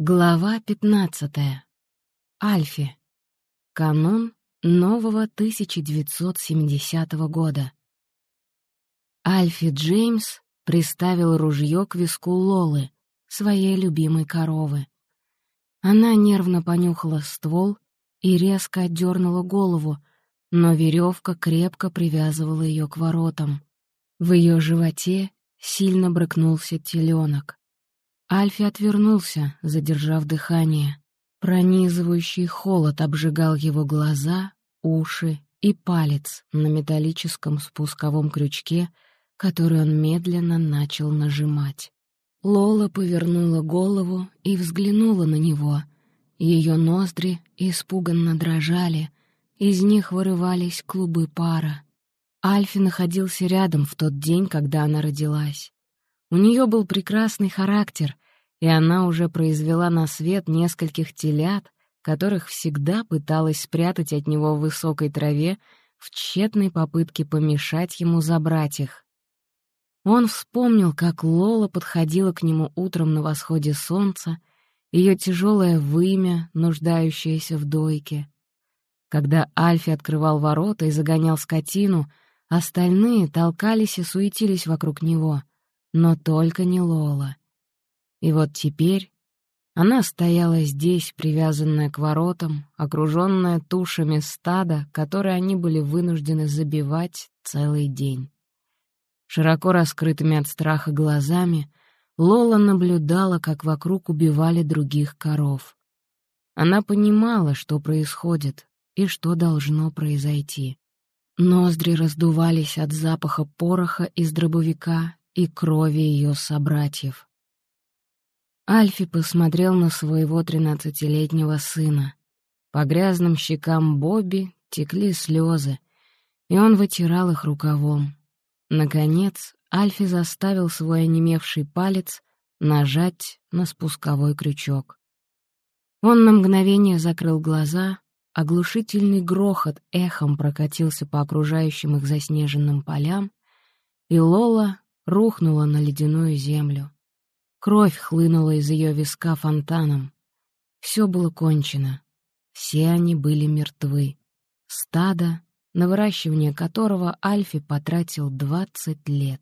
Глава 15. Альфи. Канун нового 1970 года. Альфи Джеймс приставил ружье к виску Лолы, своей любимой коровы. Она нервно понюхала ствол и резко отдернула голову, но веревка крепко привязывала ее к воротам. В ее животе сильно брыкнулся теленок. Альфи отвернулся, задержав дыхание. Пронизывающий холод обжигал его глаза, уши и палец на металлическом спусковом крючке, который он медленно начал нажимать. Лола повернула голову и взглянула на него. Ее ноздри испуганно дрожали, из них вырывались клубы пара. Альфи находился рядом в тот день, когда она родилась. У нее был прекрасный характер, и она уже произвела на свет нескольких телят, которых всегда пыталась спрятать от него в высокой траве в тщетной попытке помешать ему забрать их. Он вспомнил, как Лола подходила к нему утром на восходе солнца, ее тяжелое вымя, нуждающееся в дойке. Когда Альфи открывал ворота и загонял скотину, остальные толкались и суетились вокруг него — но только не Лола. И вот теперь она стояла здесь, привязанная к воротам, окруженная тушами стада, которые они были вынуждены забивать целый день. Широко раскрытыми от страха глазами Лола наблюдала, как вокруг убивали других коров. Она понимала, что происходит и что должно произойти. Ноздри раздувались от запаха пороха из дробовика и крови ее собратьев. Альфи посмотрел на своего тринадцатилетнего сына. По грязным щекам Бобби текли слезы, и он вытирал их рукавом. Наконец, Альфи заставил свой онемевший палец нажать на спусковой крючок. Он на мгновение закрыл глаза, оглушительный грохот эхом прокатился по окружающим их заснеженным полям, и Лола рухнула на ледяную землю. Кровь хлынула из ее виска фонтаном. Все было кончено. Все они были мертвы. Стадо, на выращивание которого Альфи потратил двадцать лет.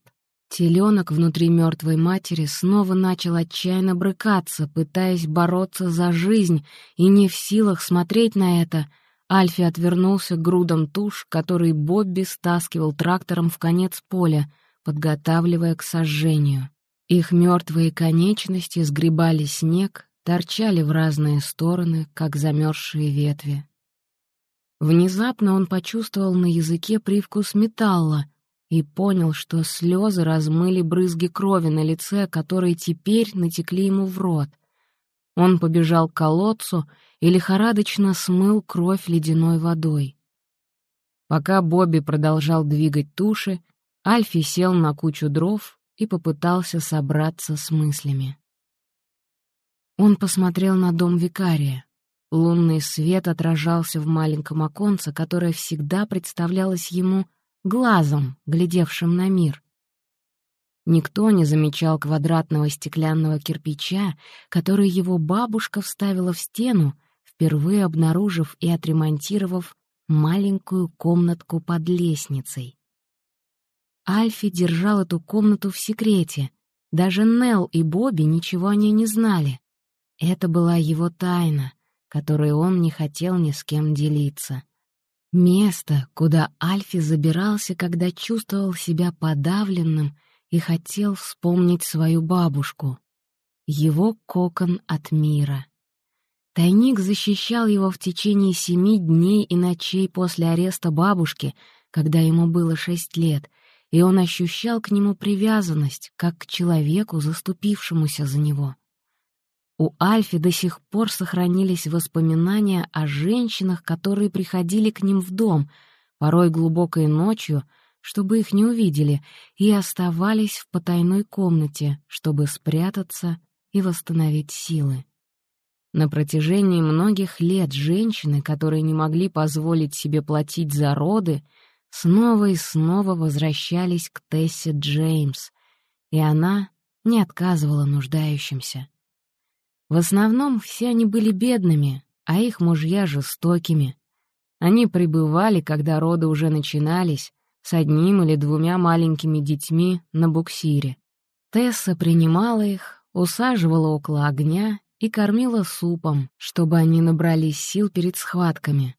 Теленок внутри мертвой матери снова начал отчаянно брыкаться, пытаясь бороться за жизнь, и не в силах смотреть на это, Альфи отвернулся к грудам туш, который Бобби стаскивал трактором в конец поля, подготавливая к сожжению. Их мертвые конечности сгребали снег, торчали в разные стороны, как замерзшие ветви. Внезапно он почувствовал на языке привкус металла и понял, что слезы размыли брызги крови на лице, которые теперь натекли ему в рот. Он побежал к колодцу и лихорадочно смыл кровь ледяной водой. Пока Бобби продолжал двигать туши, Альфи сел на кучу дров и попытался собраться с мыслями. Он посмотрел на дом викария. Лунный свет отражался в маленьком оконце, которое всегда представлялось ему глазом, глядевшим на мир. Никто не замечал квадратного стеклянного кирпича, который его бабушка вставила в стену, впервые обнаружив и отремонтировав маленькую комнатку под лестницей. Альфи держал эту комнату в секрете. Даже Нелл и Бобби ничего о ней не знали. Это была его тайна, которой он не хотел ни с кем делиться. Место, куда Альфи забирался, когда чувствовал себя подавленным и хотел вспомнить свою бабушку. Его кокон от мира. Тайник защищал его в течение семи дней и ночей после ареста бабушки, когда ему было шесть лет — и он ощущал к нему привязанность, как к человеку, заступившемуся за него. У Альфи до сих пор сохранились воспоминания о женщинах, которые приходили к ним в дом, порой глубокой ночью, чтобы их не увидели, и оставались в потайной комнате, чтобы спрятаться и восстановить силы. На протяжении многих лет женщины, которые не могли позволить себе платить за роды, снова и снова возвращались к Тессе Джеймс, и она не отказывала нуждающимся. В основном все они были бедными, а их мужья жестокими. Они прибывали, когда роды уже начинались, с одним или двумя маленькими детьми на буксире. Тесса принимала их, усаживала около огня и кормила супом, чтобы они набрались сил перед схватками.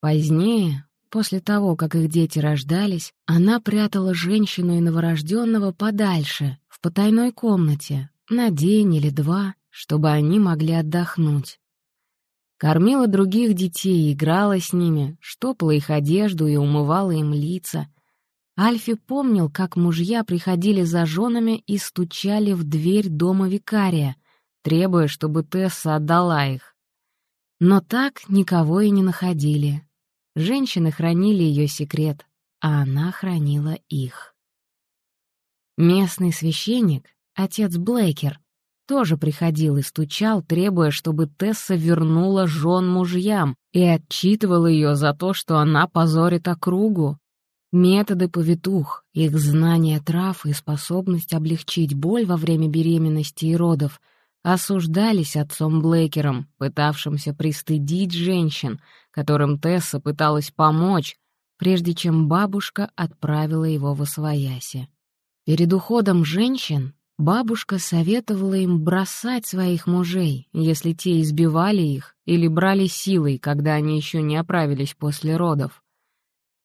Позднее, после того, как их дети рождались, она прятала женщину и новорожденного подальше, в потайной комнате, на день или два, чтобы они могли отдохнуть. Кормила других детей, играла с ними, штопала их одежду и умывала им лица. Альфи помнил, как мужья приходили за женами и стучали в дверь дома викария, требуя, чтобы Тесса отдала их. Но так никого и не находили. Женщины хранили ее секрет, а она хранила их. Местный священник, отец Блейкер, тоже приходил и стучал, требуя, чтобы Тесса вернула жен мужьям и отчитывал ее за то, что она позорит округу. Методы повитух, их знание трав и способность облегчить боль во время беременности и родов осуждались отцом Блейкером, пытавшимся пристыдить женщин, которым Тесса пыталась помочь, прежде чем бабушка отправила его в освояси. Перед уходом женщин бабушка советовала им бросать своих мужей, если те избивали их или брали силой, когда они еще не оправились после родов.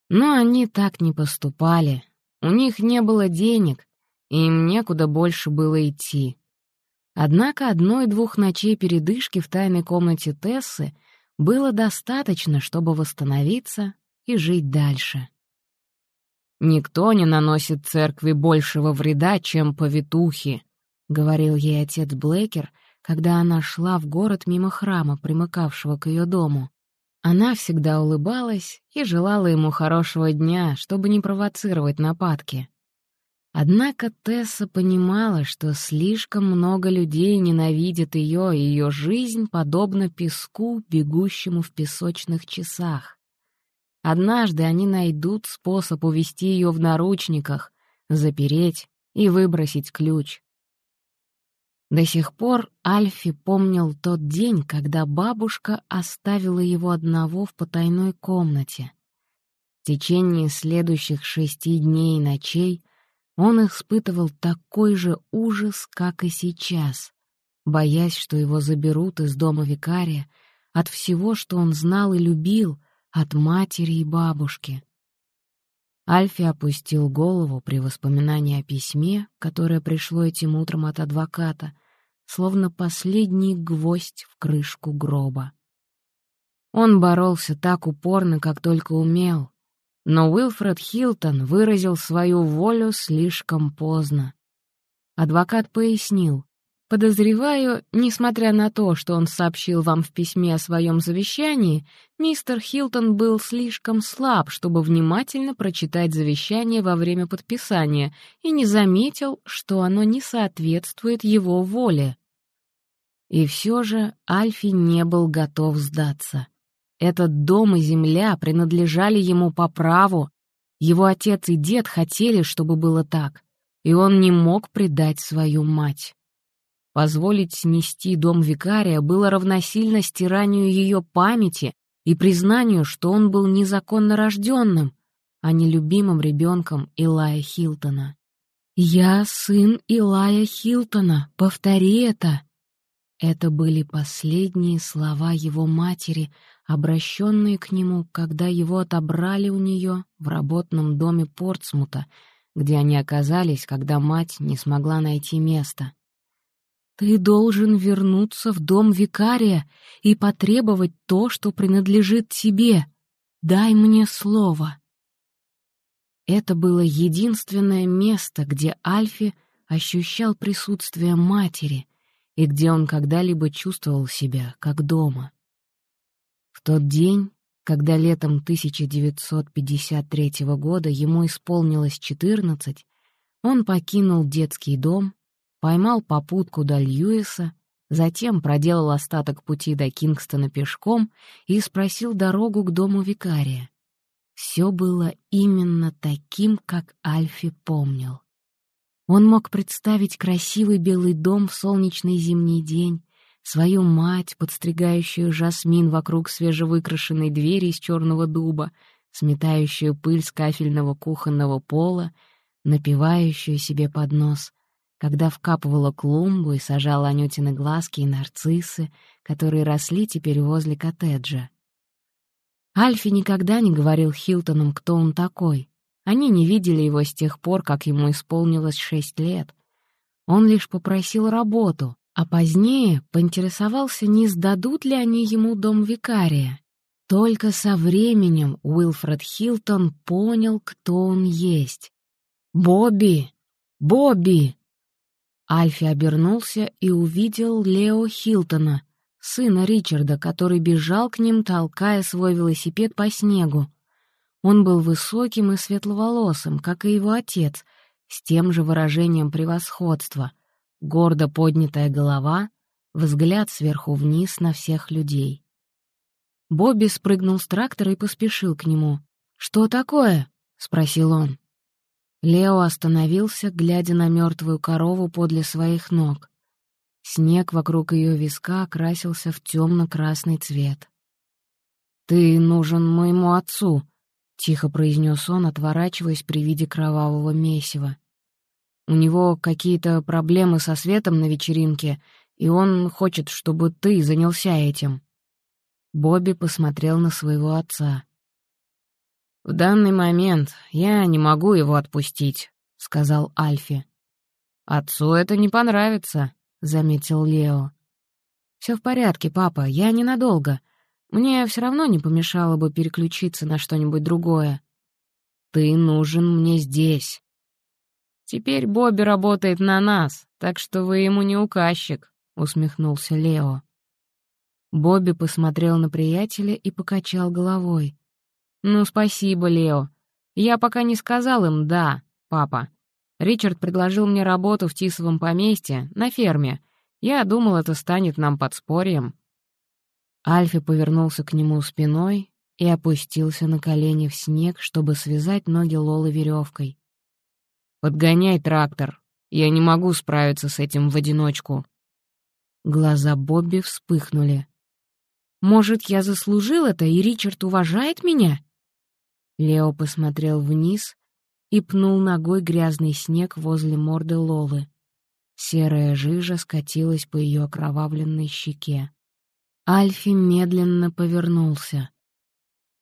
Но они так не поступали. У них не было денег, и им некуда больше было идти. Однако одной-двух ночей передышки в тайной комнате Тессы было достаточно, чтобы восстановиться и жить дальше. «Никто не наносит церкви большего вреда, чем повитухи», — говорил ей отец Блейкер, когда она шла в город мимо храма, примыкавшего к ее дому. Она всегда улыбалась и желала ему хорошего дня, чтобы не провоцировать нападки. Однако Тесса понимала, что слишком много людей ненавидят ее, и ее жизнь подобна песку, бегущему в песочных часах. Однажды они найдут способ увести ее в наручниках, запереть и выбросить ключ. До сих пор Альфи помнил тот день, когда бабушка оставила его одного в потайной комнате. В течение следующих шести дней и ночей — он испытывал такой же ужас, как и сейчас, боясь, что его заберут из дома викария, от всего, что он знал и любил, от матери и бабушки. Альфи опустил голову при воспоминании о письме, которое пришло этим утром от адвоката, словно последний гвоздь в крышку гроба. Он боролся так упорно, как только умел, но Уилфред Хилтон выразил свою волю слишком поздно. Адвокат пояснил, «Подозреваю, несмотря на то, что он сообщил вам в письме о своем завещании, мистер Хилтон был слишком слаб, чтобы внимательно прочитать завещание во время подписания и не заметил, что оно не соответствует его воле». И все же Альфи не был готов сдаться. Этот дом и земля принадлежали ему по праву. Его отец и дед хотели, чтобы было так, и он не мог предать свою мать. Позволить снести дом викария было равносильно стиранию ее памяти и признанию, что он был незаконно рожденным, а не любимым ребенком Илая Хилтона. «Я сын Илая Хилтона, повтори это!» Это были последние слова его матери, обращенные к нему, когда его отобрали у нее в работном доме Портсмута, где они оказались, когда мать не смогла найти место. «Ты должен вернуться в дом викария и потребовать то, что принадлежит тебе. Дай мне слово». Это было единственное место, где Альфи ощущал присутствие матери — и где он когда-либо чувствовал себя как дома. В тот день, когда летом 1953 года ему исполнилось 14, он покинул детский дом, поймал попутку до Льюиса, затем проделал остаток пути до Кингстона пешком и спросил дорогу к дому викария. Все было именно таким, как Альфи помнил. Он мог представить красивый белый дом в солнечный зимний день свою мать, подстригающую жасмин вокруг свежевыкрашенной двери из черного дуба, сметающую пыль с кафельного кухонного пола, напивающую себе под нос, когда вкапывала клумбу и сажала Анютины глазки и нарциссы, которые росли теперь возле коттеджа. Альфи никогда не говорил Хилтонам, кто он такой. Они не видели его с тех пор, как ему исполнилось шесть лет. Он лишь попросил работу, а позднее поинтересовался, не сдадут ли они ему дом викария. Только со временем Уилфред Хилтон понял, кто он есть. «Бобби! Бобби!» Альфи обернулся и увидел Лео Хилтона, сына Ричарда, который бежал к ним, толкая свой велосипед по снегу. Он был высоким и светловолосым, как и его отец, с тем же выражением превосходства, гордо поднятая голова, взгляд сверху вниз на всех людей. Бобби спрыгнул с трактора и поспешил к нему. «Что такое?» — спросил он. Лео остановился, глядя на мертвую корову подле своих ног. Снег вокруг ее виска окрасился в темно-красный цвет. «Ты нужен моему отцу», — тихо произнес он, отворачиваясь при виде кровавого месива. «У него какие-то проблемы со светом на вечеринке, и он хочет, чтобы ты занялся этим». Бобби посмотрел на своего отца. «В данный момент я не могу его отпустить», — сказал Альфи. «Отцу это не понравится», — заметил Лео. «Все в порядке, папа, я ненадолго. Мне все равно не помешало бы переключиться на что-нибудь другое. Ты нужен мне здесь. Теперь Бобби работает на нас, так что вы ему не указчик», — усмехнулся Лео. Бобби посмотрел на приятеля и покачал головой. «Ну, спасибо, Лео. Я пока не сказал им «да», папа. Ричард предложил мне работу в Тисовом поместье, на ферме. Я думал, это станет нам подспорьем». Альфи повернулся к нему спиной и опустился на колени в снег, чтобы связать ноги Лолы веревкой. «Подгоняй трактор. Я не могу справиться с этим в одиночку». Глаза Бобби вспыхнули. Может, я заслужил это, и Ричард уважает меня?» Лео посмотрел вниз и пнул ногой грязный снег возле морды Лолы. Серая жижа скатилась по ее окровавленной щеке. Альфи медленно повернулся.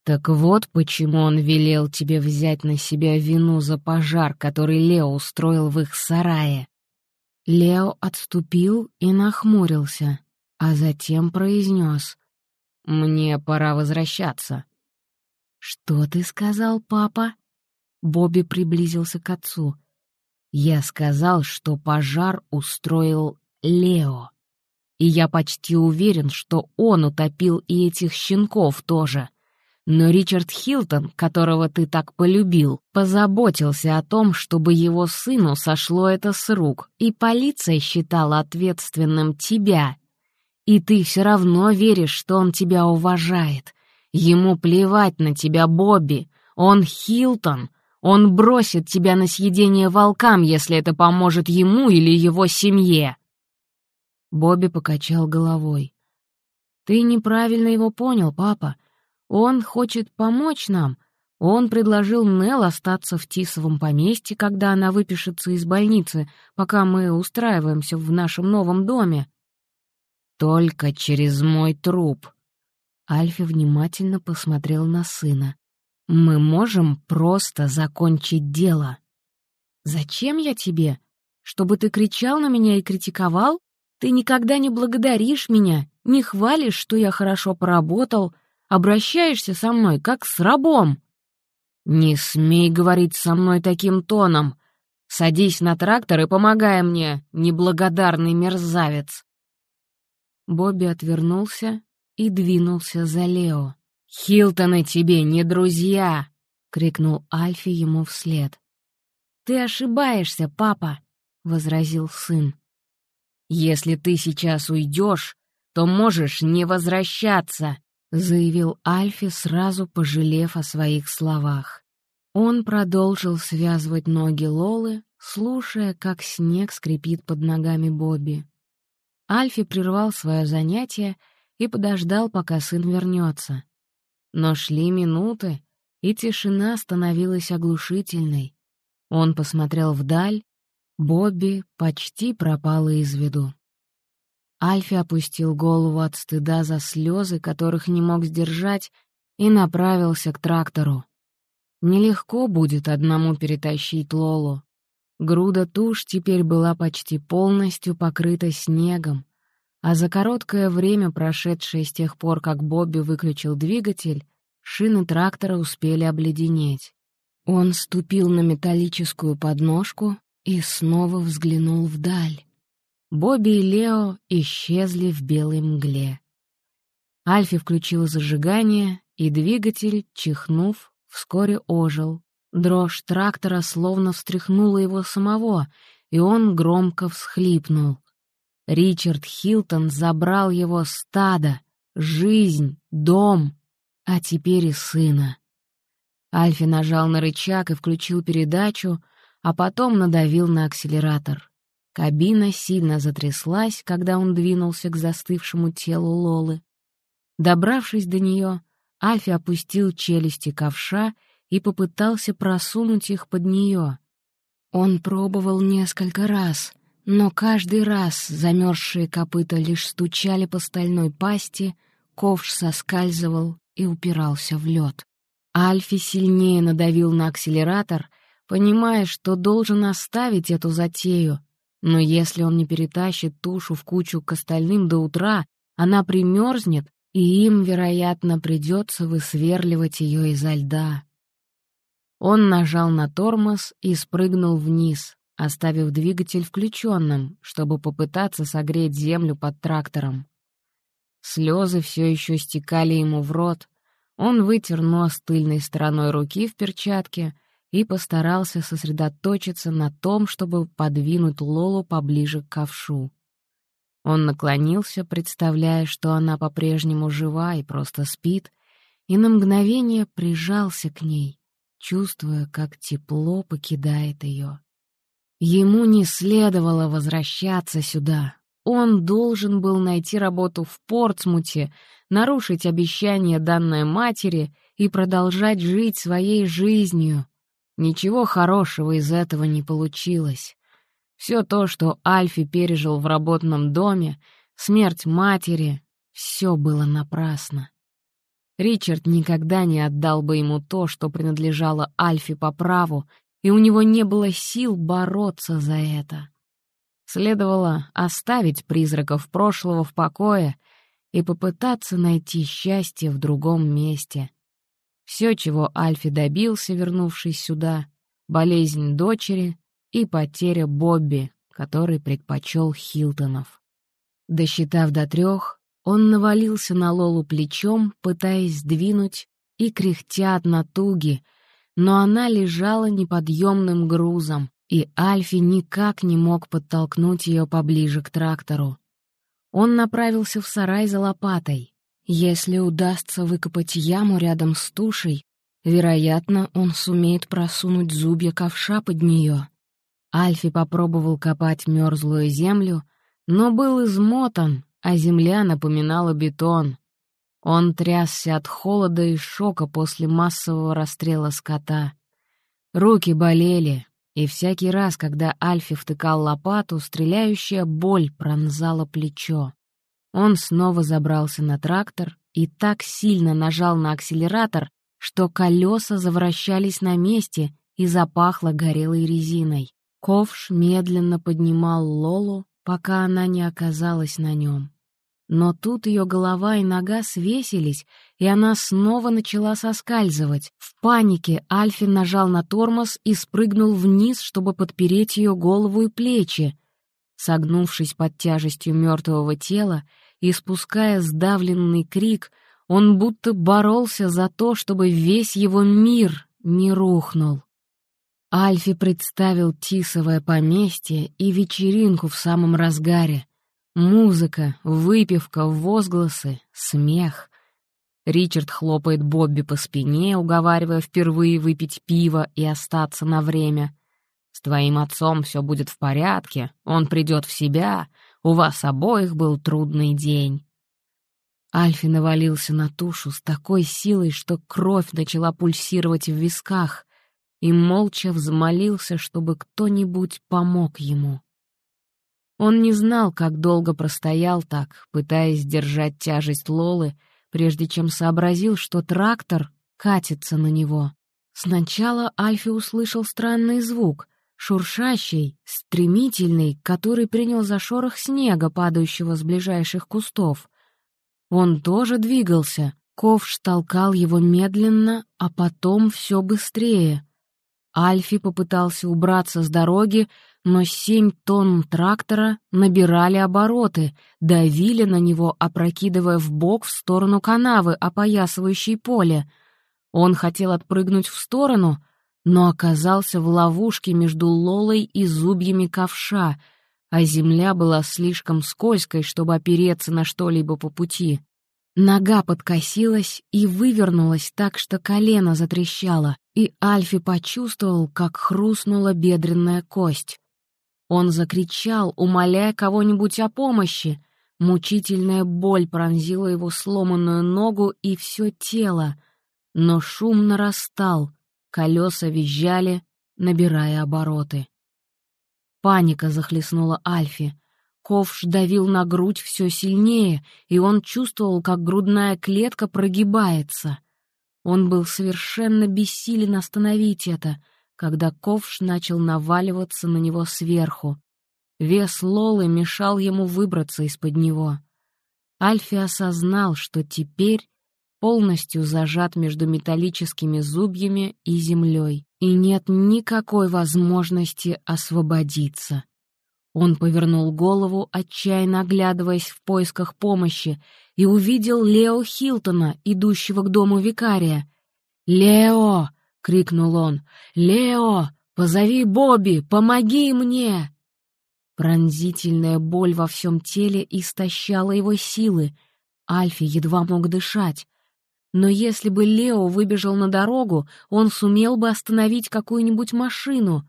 «Так вот почему он велел тебе взять на себя вину за пожар, который Лео устроил в их сарае». Лео отступил и нахмурился, а затем произнес. «Мне пора возвращаться». «Что ты сказал, папа?» Бобби приблизился к отцу. «Я сказал, что пожар устроил Лео. И я почти уверен, что он утопил и этих щенков тоже. Но Ричард Хилтон, которого ты так полюбил, позаботился о том, чтобы его сыну сошло это с рук, и полиция считала ответственным тебя, и ты все равно веришь, что он тебя уважает. Ему плевать на тебя, Бобби. Он Хилтон. Он бросит тебя на съедение волкам, если это поможет ему или его семье. Бобби покачал головой. «Ты неправильно его понял, папа. Он хочет помочь нам. Он предложил Нел остаться в Тисовом поместье, когда она выпишется из больницы, пока мы устраиваемся в нашем новом доме. «Только через мой труп». Альфи внимательно посмотрел на сына. «Мы можем просто закончить дело». «Зачем я тебе? Чтобы ты кричал на меня и критиковал? Ты никогда не благодаришь меня, не хвалишь, что я хорошо поработал, обращаешься со мной, как с рабом». «Не смей говорить со мной таким тоном. Садись на трактор и помогай мне, неблагодарный мерзавец». Бобби отвернулся и двинулся за Лео. «Хилтоны тебе не друзья!» — крикнул Альфи ему вслед. «Ты ошибаешься, папа!» — возразил сын. «Если ты сейчас уйдешь, то можешь не возвращаться!» — заявил Альфи, сразу пожалев о своих словах. Он продолжил связывать ноги Лолы, слушая, как снег скрипит под ногами Бобби. Альфи прервал свое занятие и подождал, пока сын вернется. Но шли минуты, и тишина становилась оглушительной. Он посмотрел вдаль, Бобби почти пропала из виду. Альфи опустил голову от стыда за слезы, которых не мог сдержать, и направился к трактору. Нелегко будет одному перетащить Лолу. Груда туш теперь была почти полностью покрыта снегом, а за короткое время, прошедшее с тех пор, как Бобби выключил двигатель, шины трактора успели обледенеть. Он ступил на металлическую подножку и снова взглянул вдаль. Бобби и Лео исчезли в белой мгле. Альфи включил зажигание, и двигатель, чихнув, вскоре ожил. Дрожь трактора словно встряхнула его самого, и он громко всхлипнул. Ричард Хилтон забрал его стадо, жизнь, дом, а теперь и сына. Альфи нажал на рычаг и включил передачу, а потом надавил на акселератор. Кабина сильно затряслась, когда он двинулся к застывшему телу Лолы. Добравшись до нее, Альфи опустил челюсти ковша и попытался просунуть их под нее. Он пробовал несколько раз, но каждый раз замерзшие копыта лишь стучали по стальной пасти, ковш соскальзывал и упирался в лед. Альфи сильнее надавил на акселератор, понимая, что должен оставить эту затею, но если он не перетащит тушу в кучу к остальным до утра, она примерзнет, и им, вероятно, придется высверливать ее изо льда. Он нажал на тормоз и спрыгнул вниз, оставив двигатель включенным, чтобы попытаться согреть землю под трактором. Слезы все еще стекали ему в рот. Он вытер нос тыльной стороной руки в перчатке и постарался сосредоточиться на том, чтобы подвинуть Лолу поближе к ковшу. Он наклонился, представляя, что она по-прежнему жива и просто спит, и на мгновение прижался к ней, чувствуя, как тепло покидает ее. Ему не следовало возвращаться сюда. Он должен был найти работу в Портсмуте, нарушить обещание данной матери и продолжать жить своей жизнью, Ничего хорошего из этого не получилось. Все то, что Альфи пережил в работном доме, смерть матери, все было напрасно. Ричард никогда не отдал бы ему то, что принадлежало Альфи по праву, и у него не было сил бороться за это. Следовало оставить призраков прошлого в покое и попытаться найти счастье в другом месте. Все, чего Альфи добился, вернувшись сюда, болезнь дочери и потеря Бобби, который предпочел Хилтонов. Досчитав до трех, он навалился на Лолу плечом, пытаясь сдвинуть, и кряхтя от натуги, но она лежала неподъемным грузом, и Альфи никак не мог подтолкнуть ее поближе к трактору. Он направился в сарай за лопатой. Если удастся выкопать яму рядом с тушей, вероятно, он сумеет просунуть зубья ковша под нее. Альфи попробовал копать мерзлую землю, но был измотан, а земля напоминала бетон. Он трясся от холода и шока после массового расстрела скота. Руки болели, и всякий раз, когда Альфи втыкал лопату, стреляющая боль пронзала плечо. Он снова забрался на трактор и так сильно нажал на акселератор, что колеса завращались на месте и запахло горелой резиной. Ковш медленно поднимал Лолу, пока она не оказалась на нем. Но тут ее голова и нога свесились, и она снова начала соскальзывать. В панике Альфин нажал на тормоз и спрыгнул вниз, чтобы подпереть ее голову и плечи. Согнувшись под тяжестью мертвого тела, и, спуская сдавленный крик, он будто боролся за то, чтобы весь его мир не рухнул. Альфи представил тисовое поместье и вечеринку в самом разгаре. Музыка, выпивка, возгласы, смех. Ричард хлопает Бобби по спине, уговаривая впервые выпить пиво и остаться на время. «С твоим отцом все будет в порядке, он придет в себя, У вас обоих был трудный день». Альфи навалился на тушу с такой силой, что кровь начала пульсировать в висках, и молча взмолился, чтобы кто-нибудь помог ему. Он не знал, как долго простоял так, пытаясь держать тяжесть Лолы, прежде чем сообразил, что трактор катится на него. Сначала Альфи услышал странный звук, шуршащий, стремительный, который принял за шорох снега, падающего с ближайших кустов. Он тоже двигался, ковш толкал его медленно, а потом все быстрее. Альфи попытался убраться с дороги, но семь тонн трактора набирали обороты, давили на него, опрокидывая в бок в сторону канавы, опоясывающей поле. Он хотел отпрыгнуть в сторону, но оказался в ловушке между Лолой и зубьями ковша, а земля была слишком скользкой, чтобы опереться на что-либо по пути. Нога подкосилась и вывернулась так, что колено затрещало, и Альфи почувствовал, как хрустнула бедренная кость. Он закричал, умоляя кого-нибудь о помощи. Мучительная боль пронзила его сломанную ногу и все тело. Но шум нарастал, колеса визжали, набирая обороты. Паника захлестнула Альфи. Ковш давил на грудь все сильнее, и он чувствовал, как грудная клетка прогибается. Он был совершенно бессилен остановить это — когда ковш начал наваливаться на него сверху. Вес Лолы мешал ему выбраться из-под него. Альфи осознал, что теперь полностью зажат между металлическими зубьями и землей, и нет никакой возможности освободиться. Он повернул голову, отчаянно оглядываясь в поисках помощи, и увидел Лео Хилтона, идущего к дому викария. «Лео!» — крикнул он. «Лео, позови Бобби, помоги мне!» Пронзительная боль во всем теле истощала его силы. Альфи едва мог дышать. Но если бы Лео выбежал на дорогу, он сумел бы остановить какую-нибудь машину.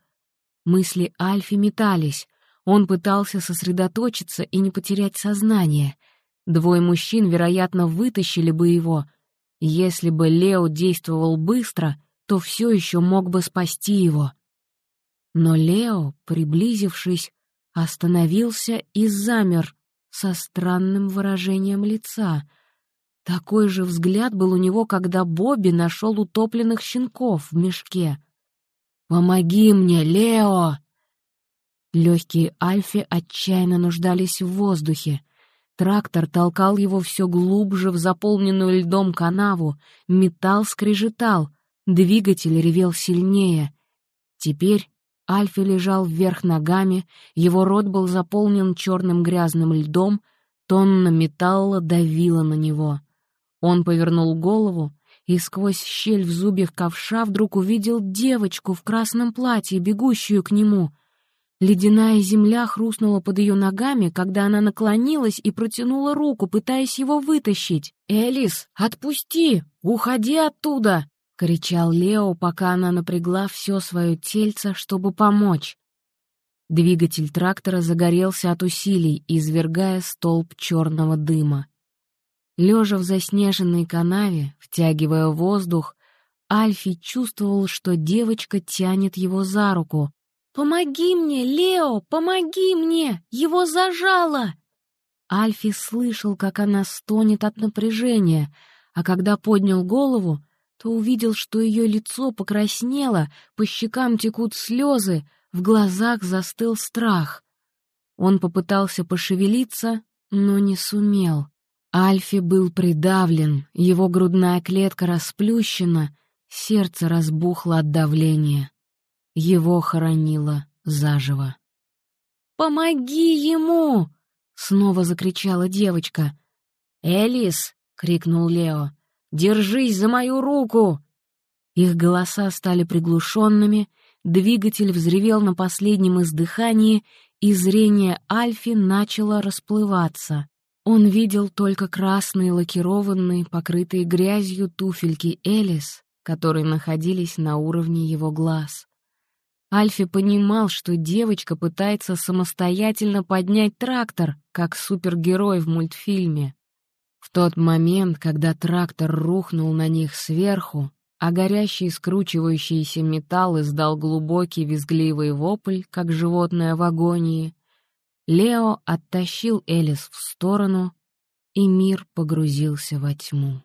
Мысли Альфи метались. Он пытался сосредоточиться и не потерять сознание. Двое мужчин, вероятно, вытащили бы его. Если бы Лео действовал быстро, то все еще мог бы спасти его. Но Лео, приблизившись, остановился и замер со странным выражением лица. Такой же взгляд был у него, когда Бобби нашел утопленных щенков в мешке. «Помоги мне, Лео!» Легкие Альфи отчаянно нуждались в воздухе. Трактор толкал его все глубже в заполненную льдом канаву, металл скрежетал, Двигатель ревел сильнее. Теперь Альфи лежал вверх ногами, его рот был заполнен черным грязным льдом, тонна металла давила на него. Он повернул голову и сквозь щель в зубьях ковша вдруг увидел девочку в красном платье, бегущую к нему. Ледяная земля хрустнула под ее ногами, когда она наклонилась и протянула руку, пытаясь его вытащить. «Элис, отпусти! Уходи оттуда!» — кричал Лео, пока она напрягла все свое тельце, чтобы помочь. Двигатель трактора загорелся от усилий, извергая столб черного дыма. Лежа в заснеженной канаве, втягивая воздух, Альфи чувствовал, что девочка тянет его за руку. «Помоги мне, Лео, помоги мне! Его зажало!» Альфи слышал, как она стонет от напряжения, а когда поднял голову, то увидел, что ее лицо покраснело, по щекам текут слезы, в глазах застыл страх. Он попытался пошевелиться, но не сумел. Альфи был придавлен, его грудная клетка расплющена, сердце разбухло от давления. Его хоронило заживо. «Помоги ему!» — снова закричала девочка. «Элис!» — крикнул Лео. Держись за мою руку!» Их голоса стали приглушенными, двигатель взревел на последнем издыхании, и зрение Альфи начало расплываться. Он видел только красные лакированные, покрытые грязью туфельки Элис, которые находились на уровне его глаз. Альфи понимал, что девочка пытается самостоятельно поднять трактор, как супергерой в мультфильме. В тот момент, когда трактор рухнул на них сверху, а горящий скручивающийся металл издал глубокий визгливый вопль, как животное в агонии, Лео оттащил Элис в сторону, и мир погрузился во тьму.